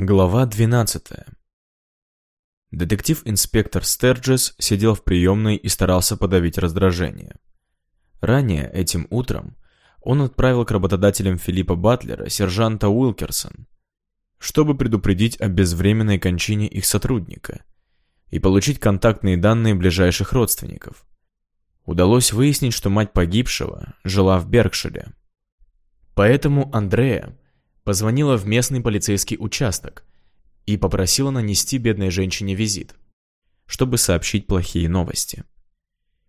Глава 12. Детектив-инспектор Стерджес сидел в приемной и старался подавить раздражение. Ранее, этим утром, он отправил к работодателям Филиппа Батлера сержанта Уилкерсон, чтобы предупредить о безвременной кончине их сотрудника и получить контактные данные ближайших родственников. Удалось выяснить, что мать погибшего жила в Беркшире. Поэтому Андрея позвонила в местный полицейский участок и попросила нанести бедной женщине визит, чтобы сообщить плохие новости.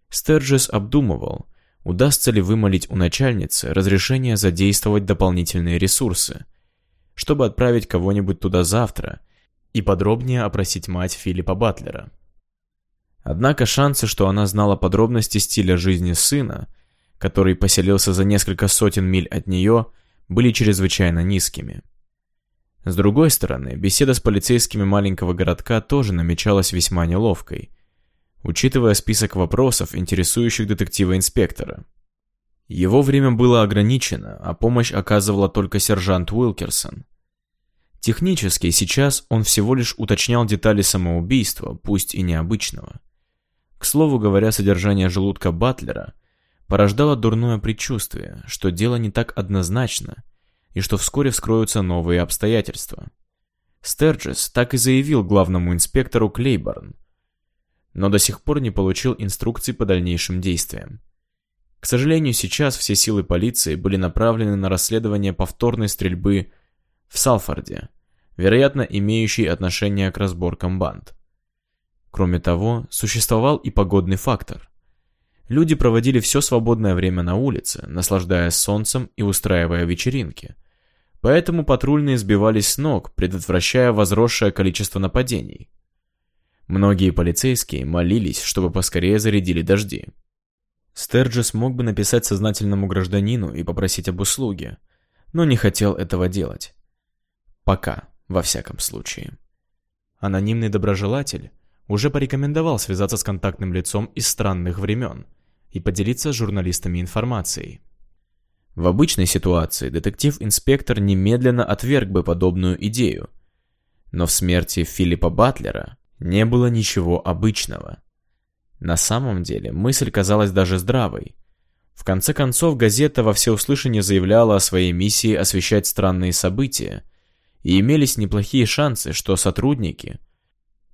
Стерджес обдумывал, удастся ли вымолить у начальницы разрешение задействовать дополнительные ресурсы, чтобы отправить кого-нибудь туда завтра и подробнее опросить мать Филиппа Батлера. Однако шансы, что она знала подробности стиля жизни сына, который поселился за несколько сотен миль от нее, были чрезвычайно низкими. С другой стороны, беседа с полицейскими маленького городка тоже намечалась весьма неловкой, учитывая список вопросов, интересующих детектива-инспектора. Его время было ограничено, а помощь оказывала только сержант Уилкерсон. Технически сейчас он всего лишь уточнял детали самоубийства, пусть и необычного. К слову говоря, содержание желудка Батлера порождало дурное предчувствие, что дело не так однозначно и что вскоре вскроются новые обстоятельства. Стерджес так и заявил главному инспектору Клейборн, но до сих пор не получил инструкций по дальнейшим действиям. К сожалению, сейчас все силы полиции были направлены на расследование повторной стрельбы в Салфорде, вероятно, имеющей отношение к разборкам банд. Кроме того, существовал и погодный фактор. Люди проводили все свободное время на улице, наслаждаясь солнцем и устраивая вечеринки. Поэтому патрульные сбивались с ног, предотвращая возросшее количество нападений. Многие полицейские молились, чтобы поскорее зарядили дожди. Стерджес мог бы написать сознательному гражданину и попросить об услуге, но не хотел этого делать. Пока, во всяком случае. Анонимный доброжелатель уже порекомендовал связаться с контактным лицом из странных времен – и поделиться с журналистами информацией. В обычной ситуации детектив-инспектор немедленно отверг бы подобную идею. Но в смерти Филиппа Батлера не было ничего обычного. На самом деле мысль казалась даже здравой. В конце концов, газета во всеуслышание заявляла о своей миссии освещать странные события, и имелись неплохие шансы, что сотрудники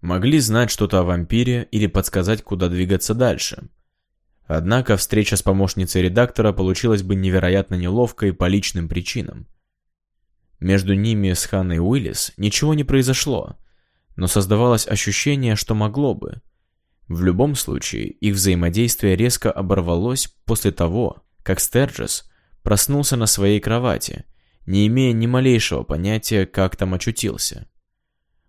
могли знать что-то о вампире или подсказать, куда двигаться дальше. Однако встреча с помощницей редактора получилась бы невероятно неловкой по личным причинам. Между ними с Ханной Уиллис ничего не произошло, но создавалось ощущение, что могло бы. В любом случае, их взаимодействие резко оборвалось после того, как Стерджес проснулся на своей кровати, не имея ни малейшего понятия, как там очутился.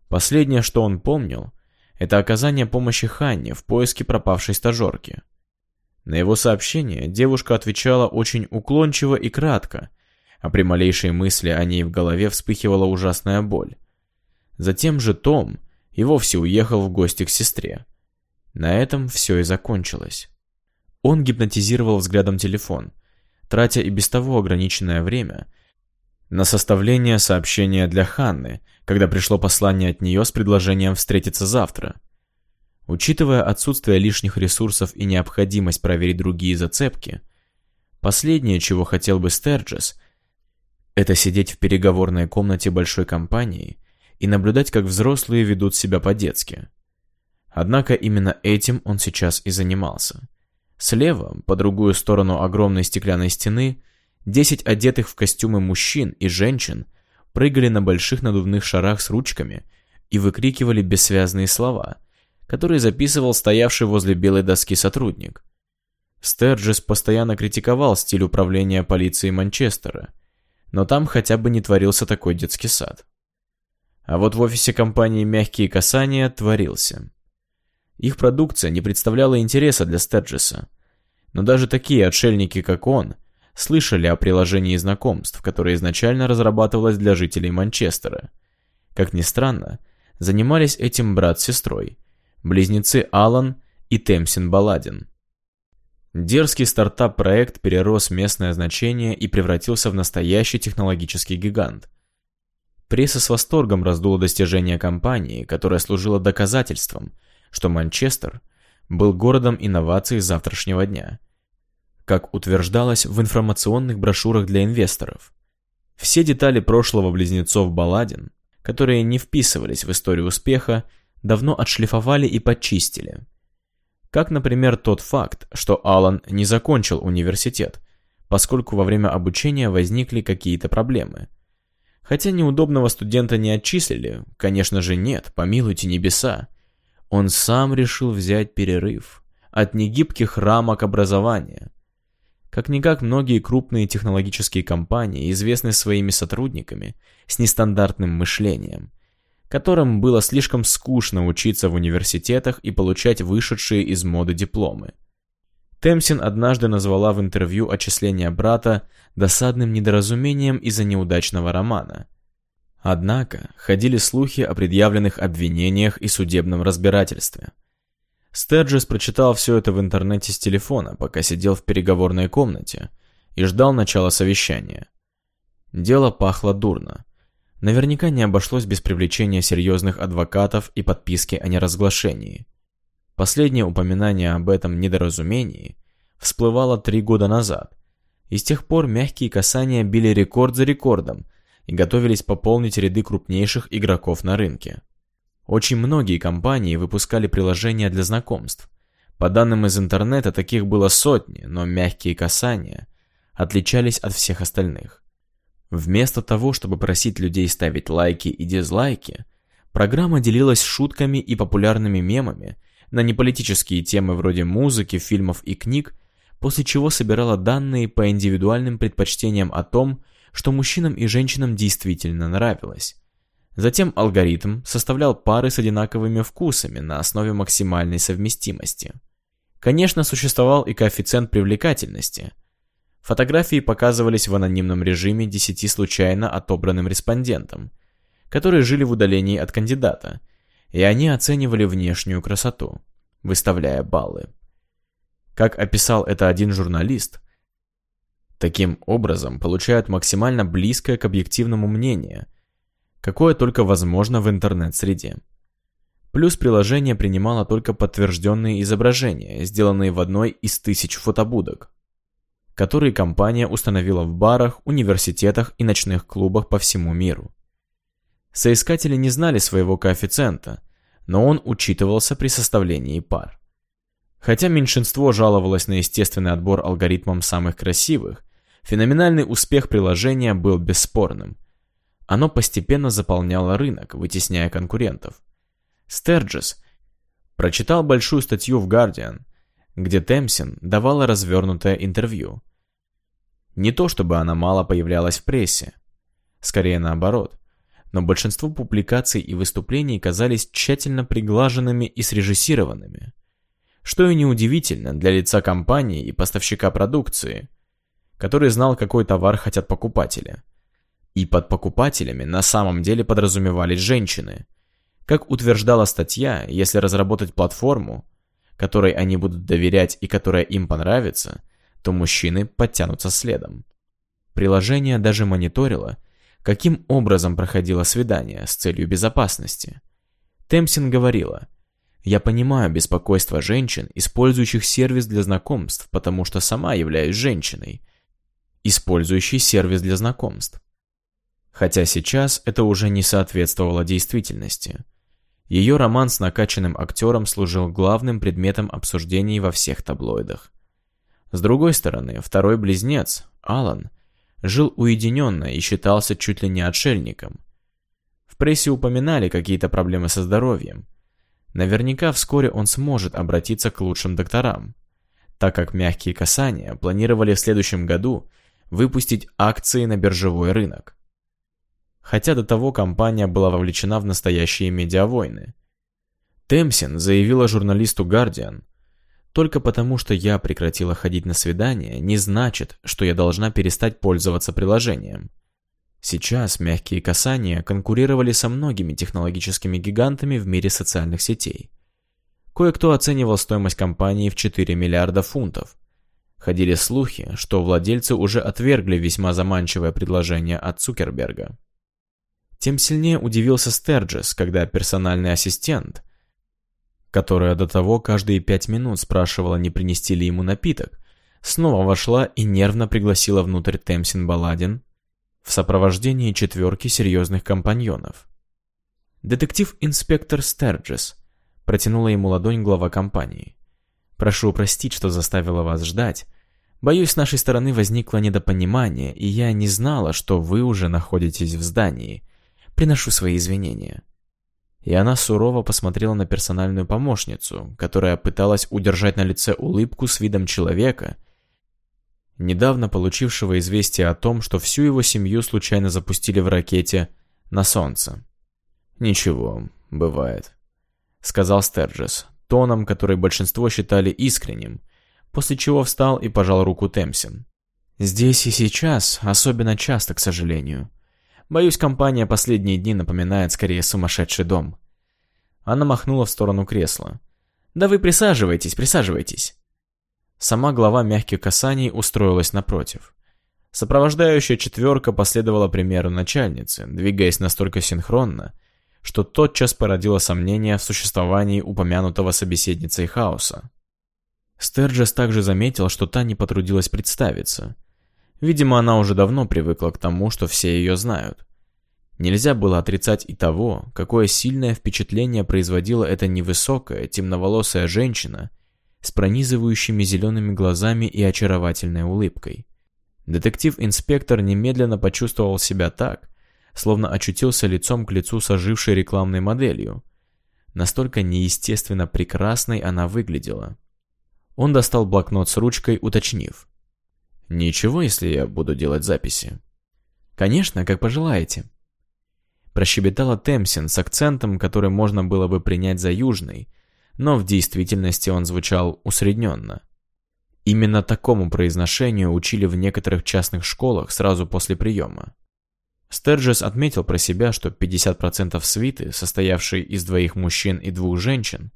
Последнее, что он помнил, это оказание помощи Ханне в поиске пропавшей стажерки – на его сообщение девушка отвечала очень уклончиво и кратко, а при малейшей мысли о ней в голове вспыхивала ужасная боль. Затем же Том и вовсе уехал в гости к сестре. На этом все и закончилось. Он гипнотизировал взглядом телефон, тратя и без того ограниченное время на составление сообщения для Ханны, когда пришло послание от нее с предложением встретиться завтра – Учитывая отсутствие лишних ресурсов и необходимость проверить другие зацепки, последнее, чего хотел бы Стерджес, это сидеть в переговорной комнате большой компании и наблюдать, как взрослые ведут себя по-детски. Однако именно этим он сейчас и занимался. Слева, по другую сторону огромной стеклянной стены, 10 одетых в костюмы мужчин и женщин прыгали на больших надувных шарах с ручками и выкрикивали бессвязные слова – который записывал стоявший возле белой доски сотрудник. Стерджес постоянно критиковал стиль управления полицией Манчестера, но там хотя бы не творился такой детский сад. А вот в офисе компании «Мягкие касания» творился. Их продукция не представляла интереса для Стерджеса, но даже такие отшельники, как он, слышали о приложении знакомств, которое изначально разрабатывалось для жителей Манчестера. Как ни странно, занимались этим брат с сестрой, близнецы Алан и Темсин Баладин. Дерзкий стартап-проект перерос местное значение и превратился в настоящий технологический гигант. Пресса с восторгом раздула достижения компании, которая служила доказательством, что Манчестер был городом инноваций завтрашнего дня. Как утверждалось в информационных брошюрах для инвесторов, все детали прошлого близнецов Баладин, которые не вписывались в историю успеха, давно отшлифовали и подчистили. Как, например, тот факт, что Алан не закончил университет, поскольку во время обучения возникли какие-то проблемы. Хотя неудобного студента не отчислили, конечно же нет, помилуйте небеса. Он сам решил взять перерыв от негибких рамок образования. Как-никак многие крупные технологические компании известны своими сотрудниками с нестандартным мышлением, которым было слишком скучно учиться в университетах и получать вышедшие из моды дипломы. Темсин однажды назвала в интервью отчисление брата досадным недоразумением из-за неудачного романа. Однако ходили слухи о предъявленных обвинениях и судебном разбирательстве. Стерджес прочитал все это в интернете с телефона, пока сидел в переговорной комнате и ждал начала совещания. Дело пахло дурно. Наверняка не обошлось без привлечения серьезных адвокатов и подписки о неразглашении. Последнее упоминание об этом недоразумении всплывало три года назад, и с тех пор мягкие касания били рекорд за рекордом и готовились пополнить ряды крупнейших игроков на рынке. Очень многие компании выпускали приложения для знакомств. По данным из интернета, таких было сотни, но мягкие касания отличались от всех остальных. Вместо того, чтобы просить людей ставить лайки и дизлайки, программа делилась шутками и популярными мемами на неполитические темы вроде музыки, фильмов и книг, после чего собирала данные по индивидуальным предпочтениям о том, что мужчинам и женщинам действительно нравилось. Затем алгоритм составлял пары с одинаковыми вкусами на основе максимальной совместимости. Конечно, существовал и коэффициент привлекательности. Фотографии показывались в анонимном режиме 10 случайно отобранным респондентам, которые жили в удалении от кандидата – и они оценивали внешнюю красоту, выставляя баллы. Как описал это один журналист, таким образом получают максимально близкое к объективному мнение, какое только возможно в интернет-среде. Плюс приложение принимало только подтвержденные изображения, сделанные в одной из тысяч фотобудок, которые компания установила в барах, университетах и ночных клубах по всему миру. Соискатели не знали своего коэффициента, но он учитывался при составлении пар. Хотя меньшинство жаловалось на естественный отбор алгоритмом самых красивых, феноменальный успех приложения был бесспорным. Оно постепенно заполняло рынок, вытесняя конкурентов. Стерджес прочитал большую статью в Guardian, где Темсин давала развернутое интервью. Не то чтобы она мало появлялась в прессе, скорее наоборот но большинство публикаций и выступлений казались тщательно приглаженными и срежиссированными. Что и неудивительно для лица компании и поставщика продукции, который знал, какой товар хотят покупатели. И под покупателями на самом деле подразумевались женщины. Как утверждала статья, если разработать платформу, которой они будут доверять и которая им понравится, то мужчины подтянутся следом. Приложение даже мониторило, каким образом проходило свидание с целью безопасности. Темсин говорила, «Я понимаю беспокойство женщин, использующих сервис для знакомств, потому что сама являюсь женщиной, использующей сервис для знакомств. Хотя сейчас это уже не соответствовало действительности. Ее роман с накачанным актером служил главным предметом обсуждений во всех таблоидах. С другой стороны, второй близнец, Алан, жил уединенно и считался чуть ли не отшельником. В прессе упоминали какие-то проблемы со здоровьем. Наверняка вскоре он сможет обратиться к лучшим докторам, так как мягкие касания планировали в следующем году выпустить акции на биржевой рынок. Хотя до того компания была вовлечена в настоящие медиавойны. Темсин заявила журналисту Guardian, только потому, что я прекратила ходить на свидания, не значит, что я должна перестать пользоваться приложением. Сейчас мягкие касания конкурировали со многими технологическими гигантами в мире социальных сетей. Кое-кто оценивал стоимость компании в 4 миллиарда фунтов. Ходили слухи, что владельцы уже отвергли весьма заманчивое предложение от Цукерберга. Тем сильнее удивился Стерджес, когда персональный ассистент, которая до того каждые пять минут спрашивала, не принести ли ему напиток, снова вошла и нервно пригласила внутрь Темсин Баладин в сопровождении четверки серьезных компаньонов. «Детектив-инспектор Стерджес», — протянула ему ладонь глава компании. «Прошу простить, что заставила вас ждать. Боюсь, с нашей стороны возникло недопонимание, и я не знала, что вы уже находитесь в здании. Приношу свои извинения». И она сурово посмотрела на персональную помощницу, которая пыталась удержать на лице улыбку с видом человека, недавно получившего известие о том, что всю его семью случайно запустили в ракете на Солнце. «Ничего, бывает», — сказал Стерджес, тоном, который большинство считали искренним, после чего встал и пожал руку Темсин. «Здесь и сейчас, особенно часто, к сожалению. Боюсь, компания последние дни напоминает скорее сумасшедший дом». Она махнула в сторону кресла. «Да вы присаживайтесь, присаживайтесь». Сама глава мягких касаний устроилась напротив. Сопровождающая четверка последовала примеру начальницы, двигаясь настолько синхронно, что тотчас породило сомнения в существовании упомянутого собеседницей хаоса. Стерджес также заметил, что та не потрудилась представиться. Видимо, она уже давно привыкла к тому, что все ее знают. Нельзя было отрицать и того, какое сильное впечатление производила эта невысокая, темноволосая женщина с пронизывающими зелеными глазами и очаровательной улыбкой. Детектив-инспектор немедленно почувствовал себя так, словно очутился лицом к лицу с ожившей рекламной моделью. Настолько неестественно прекрасной она выглядела. Он достал блокнот с ручкой, уточнив. «Ничего, если я буду делать записи?» «Конечно, как пожелаете». Прощебетала Темсин с акцентом, который можно было бы принять за южный, но в действительности он звучал усредненно. Именно такому произношению учили в некоторых частных школах сразу после приема. Стерджес отметил про себя, что 50% свиты, состоявшей из двоих мужчин и двух женщин,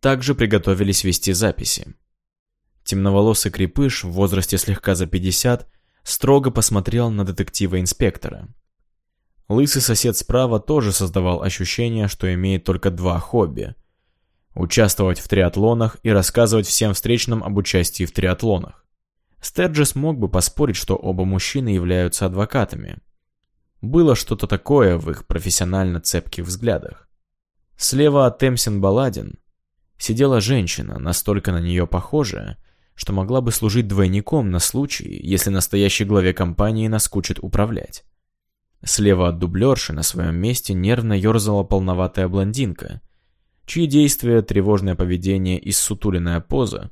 также приготовились вести записи. Темноволосый крепыш в возрасте слегка за 50 строго посмотрел на детектива-инспектора. Лысый сосед справа тоже создавал ощущение, что имеет только два хобби – участвовать в триатлонах и рассказывать всем встречным об участии в триатлонах. Стерджес мог бы поспорить, что оба мужчины являются адвокатами – было что-то такое в их профессионально цепких взглядах. Слева от Темсин Баладин сидела женщина, настолько на нее похожая, что могла бы служить двойником на случай, если настоящей главе компании наскучит управлять. Слева от дублерши на своем месте нервно ерзала полноватая блондинка, чьи действия, тревожное поведение и сутуленная поза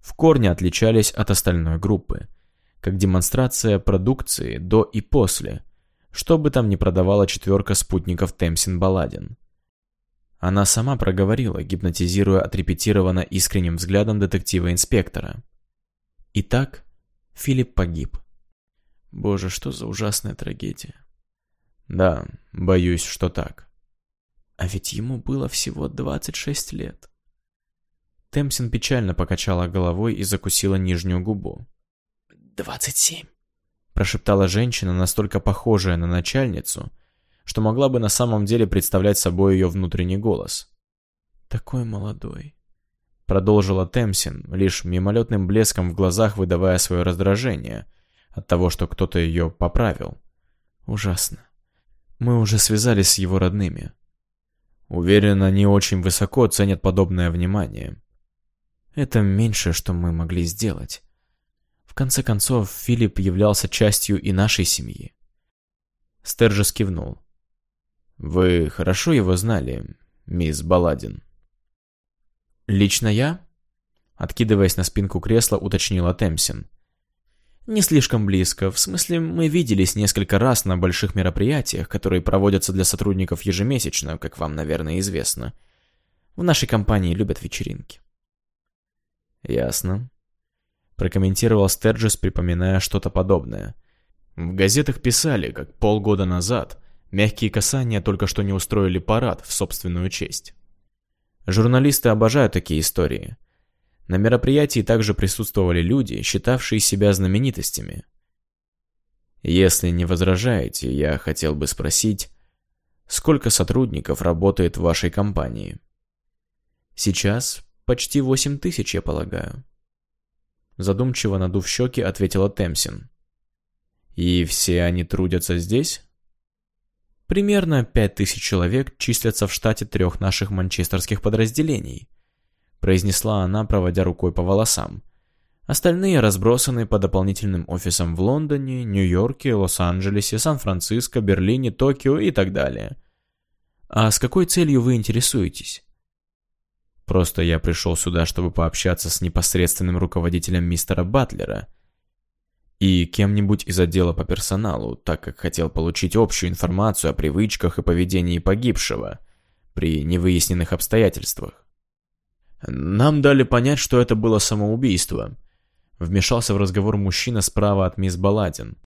в корне отличались от остальной группы, как демонстрация продукции до и после – что бы там ни продавала четверка спутников Темсин Баладин. Она сама проговорила, гипнотизируя отрепетированно искренним взглядом детектива-инспектора. Итак, Филипп погиб. Боже, что за ужасная трагедия. Да, боюсь, что так. А ведь ему было всего 26 лет. Темсин печально покачала головой и закусила нижнюю губу. «Двадцать семь», прошептала женщина, настолько похожая на начальницу, что могла бы на самом деле представлять собой ее внутренний голос. «Такой молодой», — продолжила Темсин, лишь мимолетным блеском в глазах выдавая свое раздражение от того, что кто-то ее поправил. «Ужасно. Мы уже связались с его родными». Уверен, они очень высоко ценят подобное внимание. Это меньшее, что мы могли сделать. В конце концов, Филипп являлся частью и нашей семьи. Стерджес кивнул. «Вы хорошо его знали, мисс Баладин?» «Лично я?» Откидываясь на спинку кресла, уточнила Темсин. «Не слишком близко. В смысле, мы виделись несколько раз на больших мероприятиях, которые проводятся для сотрудников ежемесячно, как вам, наверное, известно. В нашей компании любят вечеринки». «Ясно прокомментировал Стерджис, припоминая что-то подобное. В газетах писали, как полгода назад мягкие касания только что не устроили парад в собственную честь. Журналисты обожают такие истории. На мероприятии также присутствовали люди, считавшие себя знаменитостями. Если не возражаете, я хотел бы спросить, Сколько сотрудников работает в вашей компании? Сейчас почти восемь тысяч, я полагаю. Задумчиво надув щеки, ответила Темсин. И все они трудятся здесь? Примерно пять тысяч человек числятся в штате трех наших манчестерских подразделений, произнесла она, проводя рукой по волосам. Остальные разбросаны по дополнительным офисам в Лондоне, Нью-Йорке, Лос-Анджелесе, Сан-Франциско, Берлине, Токио и так далее. А с какой целью вы интересуетесь? Просто я пришел сюда, чтобы пообщаться с непосредственным руководителем мистера Батлера и кем-нибудь из отдела по персоналу, так как хотел получить общую информацию о привычках и поведении погибшего при невыясненных обстоятельствах. Нам дали понять, что это было самоубийство. Вмешался в разговор мужчина справа от мисс Баладин,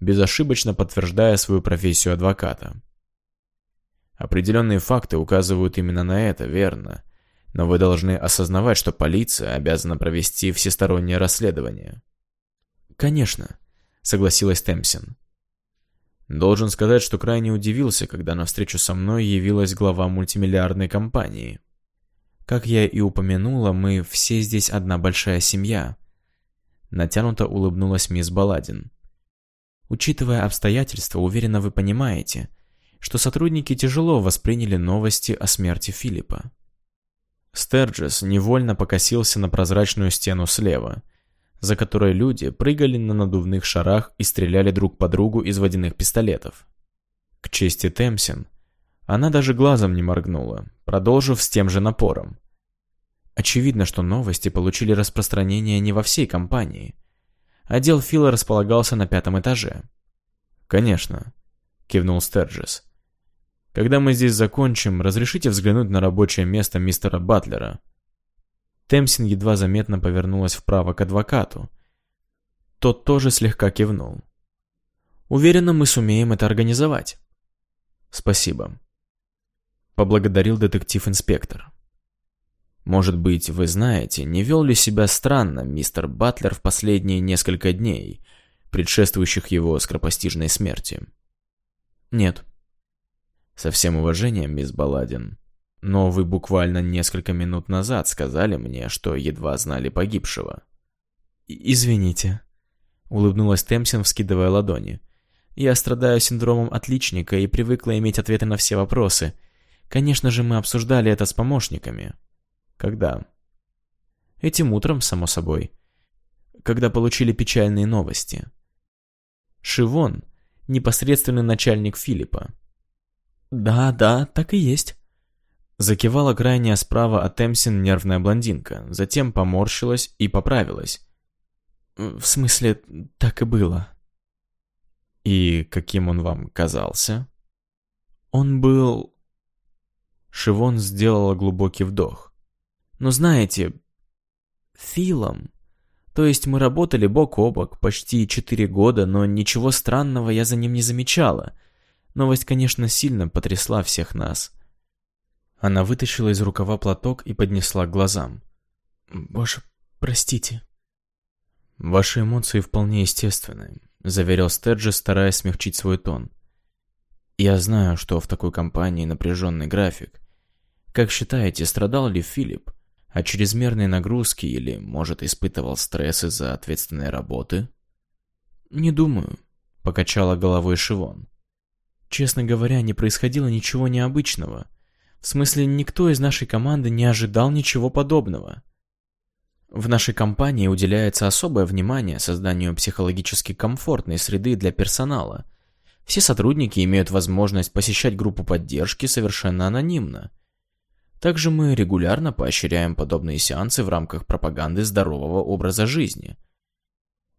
безошибочно подтверждая свою профессию адвоката. Определенные факты указывают именно на это, верно? Но вы должны осознавать, что полиция обязана провести всестороннее расследование. Конечно, согласилась Темпсин. Должен сказать, что крайне удивился, когда на встречу со мной явилась глава мультимиллиардной компании. Как я и упомянула, мы все здесь одна большая семья. Натянуто улыбнулась мисс Баладин. Учитывая обстоятельства, уверена, вы понимаете, что сотрудники тяжело восприняли новости о смерти Филиппа. Стерджес невольно покосился на прозрачную стену слева, за которой люди прыгали на надувных шарах и стреляли друг по другу из водяных пистолетов. К чести Темсин, она даже глазом не моргнула, продолжив с тем же напором. Очевидно, что новости получили распространение не во всей компании. Отдел Фила располагался на пятом этаже. «Конечно», — кивнул Стерджес. Когда мы здесь закончим, разрешите взглянуть на рабочее место мистера Батлера?» Темсин едва заметно повернулась вправо к адвокату. Тот тоже слегка кивнул. «Уверена, мы сумеем это организовать». «Спасибо», — поблагодарил детектив-инспектор. «Может быть, вы знаете, не вел ли себя странно мистер Батлер в последние несколько дней, предшествующих его скоропостижной смерти?» «Нет», со всем уважением, мисс Баладин. Но вы буквально несколько минут назад сказали мне, что едва знали погибшего. «Извините», — улыбнулась Темсин, вскидывая ладони. «Я страдаю синдромом отличника и привыкла иметь ответы на все вопросы. Конечно же, мы обсуждали это с помощниками». «Когда?» «Этим утром, само собой. Когда получили печальные новости». Шивон — непосредственный начальник Филиппа. «Да, да, так и есть». Закивала крайняя справа от Эмсин нервная блондинка, затем поморщилась и поправилась. «В смысле, так и было». «И каким он вам казался?» «Он был...» Шивон сделала глубокий вдох. «Ну знаете, Филом. То есть мы работали бок о бок почти четыре года, но ничего странного я за ним не замечала. Новость, конечно, сильно потрясла всех нас. Она вытащила из рукава платок и поднесла к глазам. «Боже, простите». «Ваши эмоции вполне естественны», — заверил Стерджи, стараясь смягчить свой тон. «Я знаю, что в такой компании напряженный график. Как считаете, страдал ли Филипп от чрезмерной нагрузки или, может, испытывал стресс из-за ответственной работы?» «Не думаю», — покачала головой Шивон. Честно говоря, не происходило ничего необычного. В смысле, никто из нашей команды не ожидал ничего подобного. В нашей компании уделяется особое внимание созданию психологически комфортной среды для персонала. Все сотрудники имеют возможность посещать группу поддержки совершенно анонимно. Также мы регулярно поощряем подобные сеансы в рамках пропаганды здорового образа жизни.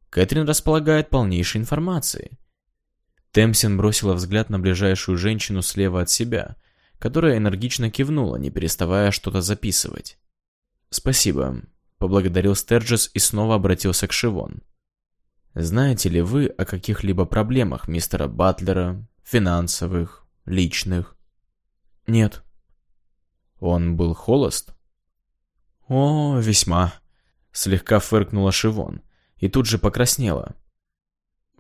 Кэтрин располагает полнейшей информацией. Темсин бросила взгляд на ближайшую женщину слева от себя, которая энергично кивнула, не переставая что-то записывать. «Спасибо», — поблагодарил Стерджес и снова обратился к Шивон. «Знаете ли вы о каких-либо проблемах мистера Батлера, финансовых, личных?» «Нет». «Он был холост?» «О, весьма», — слегка фыркнула Шивон и тут же покраснела.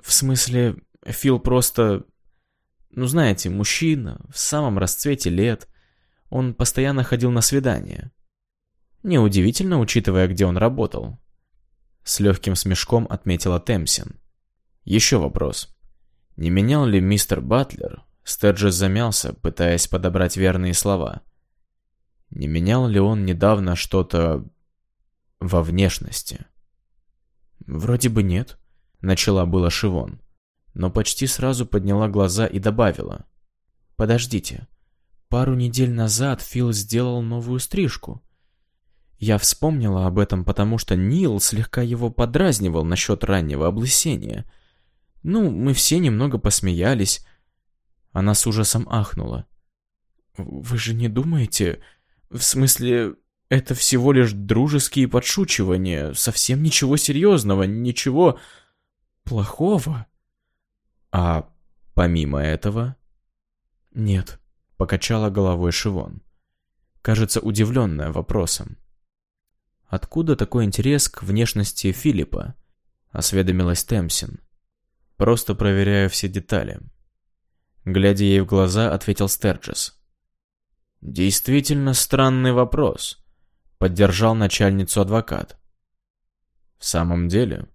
«В смысле, Фил просто... Ну, знаете, мужчина, в самом расцвете лет. Он постоянно ходил на свидания. Неудивительно, учитывая, где он работал. С легким смешком отметила Темсин. Еще вопрос. Не менял ли мистер Батлер? Стерджес замялся, пытаясь подобрать верные слова. Не менял ли он недавно что-то во внешности? Вроде бы нет, начала было Шивон, но почти сразу подняла глаза и добавила. Подождите, пару недель назад Фил сделал новую стрижку. Я вспомнила об этом, потому что Нил слегка его подразнивал насчет раннего облысения. Ну, мы все немного посмеялись. Она с ужасом ахнула. «Вы же не думаете... В смысле, это всего лишь дружеские подшучивания, совсем ничего серьезного, ничего плохого?» «А помимо этого?» «Нет», — покачала головой Шивон. Кажется, удивленная вопросом. Откуда такой интерес к внешности Филиппа? Осведомилась Темсин. Просто проверяю все детали. Глядя ей в глаза, ответил Стерджес. Действительно странный вопрос. Поддержал начальницу адвокат. В самом деле,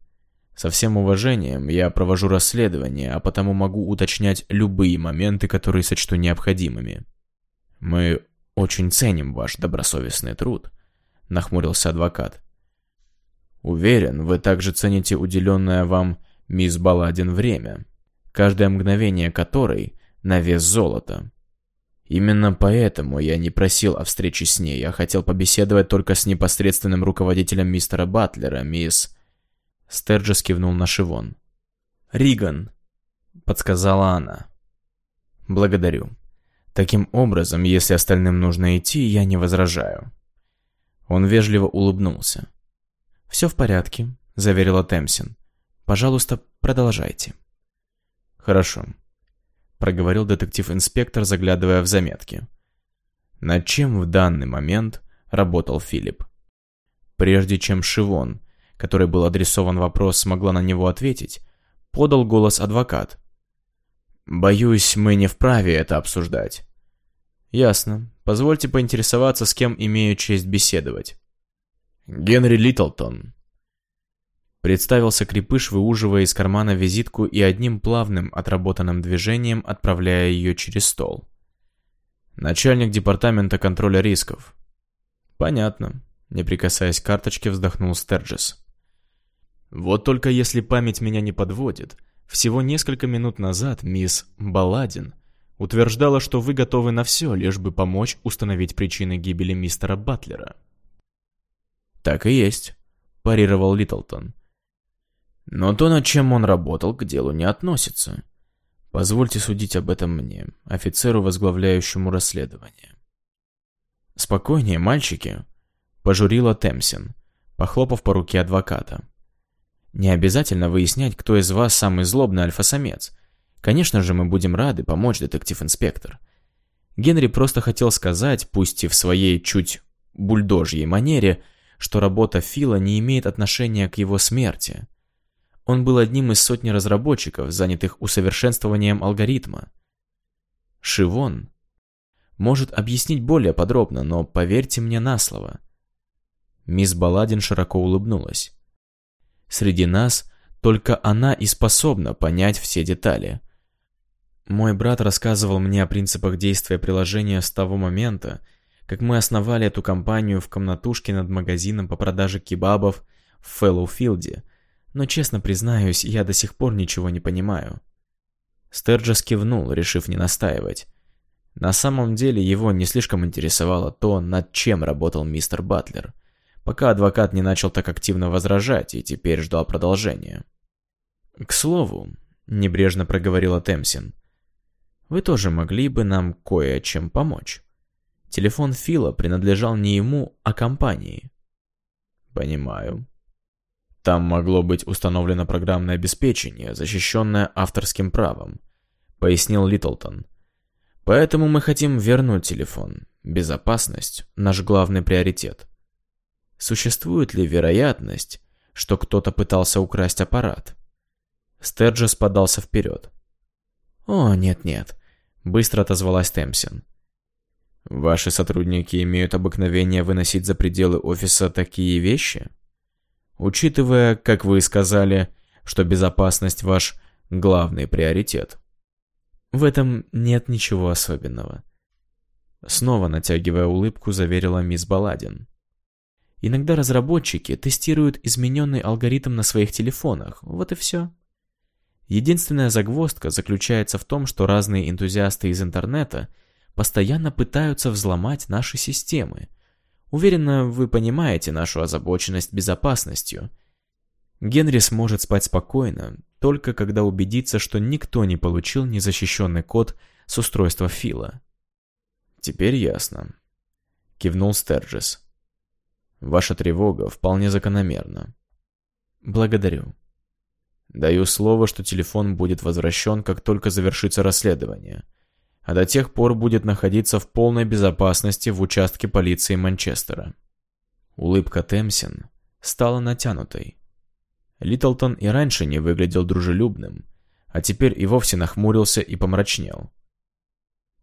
со всем уважением, я провожу расследование, а потому могу уточнять любые моменты, которые сочту необходимыми. Мы очень ценим ваш добросовестный труд, нахмурился адвокат. Уверен, вы также цените уделенное вам мисс Баладин время, каждое мгновение которой на вес золота. Именно поэтому я не просил о встрече с ней, я хотел побеседовать только с непосредственным руководителем мистера Батлера, мисс... Стерджес кивнул на Шивон. «Риган», — подсказала она. «Благодарю. Таким образом, если остальным нужно идти, я не возражаю». Он вежливо улыбнулся. «Все в порядке», — заверила Темсин. «Пожалуйста, продолжайте». «Хорошо», — проговорил детектив-инспектор, заглядывая в заметки. Над чем в данный момент работал Филипп? Прежде чем Шивон, который был адресован вопрос, смогла на него ответить, подал голос адвокат. «Боюсь, мы не вправе это обсуждать». «Ясно. Позвольте поинтересоваться, с кем имею честь беседовать». «Генри Литлтон». Представился крепыш, выуживая из кармана визитку и одним плавным отработанным движением отправляя ее через стол. «Начальник департамента контроля рисков». «Понятно», — не прикасаясь к карточке, вздохнул Стерджес. «Вот только если память меня не подводит, всего несколько минут назад мисс Баладин утверждала, что вы готовы на все, лишь бы помочь установить причины гибели мистера Батлера. «Так и есть», – парировал Литлтон. «Но то, над чем он работал, к делу не относится. Позвольте судить об этом мне, офицеру, возглавляющему расследование». «Спокойнее, мальчики», – пожурила Темсин, похлопав по руке адвоката. «Не обязательно выяснять, кто из вас самый злобный альфа-самец. Конечно же, мы будем рады помочь, детектив-инспектор. Генри просто хотел сказать, пусть и в своей чуть бульдожьей манере, что работа Фила не имеет отношения к его смерти. Он был одним из сотни разработчиков, занятых усовершенствованием алгоритма. Шивон может объяснить более подробно, но поверьте мне на слово. Мисс Баладин широко улыбнулась. Среди нас только она и способна понять все детали. Мой брат рассказывал мне о принципах действия приложения с того момента, как мы основали эту компанию в комнатушке над магазином по продаже кебабов в Фэллоуфилде, но, честно признаюсь, я до сих пор ничего не понимаю. Стерджес кивнул, решив не настаивать. На самом деле его не слишком интересовало то, над чем работал мистер Батлер, пока адвокат не начал так активно возражать и теперь ждал продолжения. «К слову», — небрежно проговорила Темсин, вы тоже могли бы нам кое-чем помочь. Телефон Фила принадлежал не ему, а компании. Понимаю. Там могло быть установлено программное обеспечение, защищенное авторским правом, пояснил Литлтон. Поэтому мы хотим вернуть телефон. Безопасность – наш главный приоритет. Существует ли вероятность, что кто-то пытался украсть аппарат? Стерджес подался вперед. О, нет-нет. Быстро отозвалась Темсин. Ваши сотрудники имеют обыкновение выносить за пределы офиса такие вещи? Учитывая, как вы сказали, что безопасность ваш главный приоритет. В этом нет ничего особенного. Снова натягивая улыбку, заверила мисс Баладин. Иногда разработчики тестируют измененный алгоритм на своих телефонах, вот и все. Единственная загвоздка заключается в том, что разные энтузиасты из интернета постоянно пытаются взломать наши системы. Уверена, вы понимаете нашу озабоченность безопасностью. Генри сможет спать спокойно, только когда убедится, что никто не получил незащищенный код с устройства Фила. «Теперь ясно», — кивнул Стерджис. Ваша тревога вполне закономерна. Благодарю. Даю слово, что телефон будет возвращен, как только завершится расследование, а до тех пор будет находиться в полной безопасности в участке полиции Манчестера. Улыбка Темсин стала натянутой. Литлтон и раньше не выглядел дружелюбным, а теперь и вовсе нахмурился и помрачнел.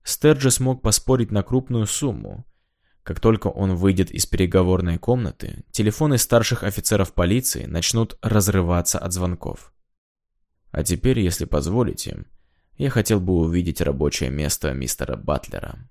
Стерджи смог поспорить на крупную сумму, как только он выйдет из переговорной комнаты, телефоны старших офицеров полиции начнут разрываться от звонков. А теперь, если позволите, я хотел бы увидеть рабочее место мистера Батлера.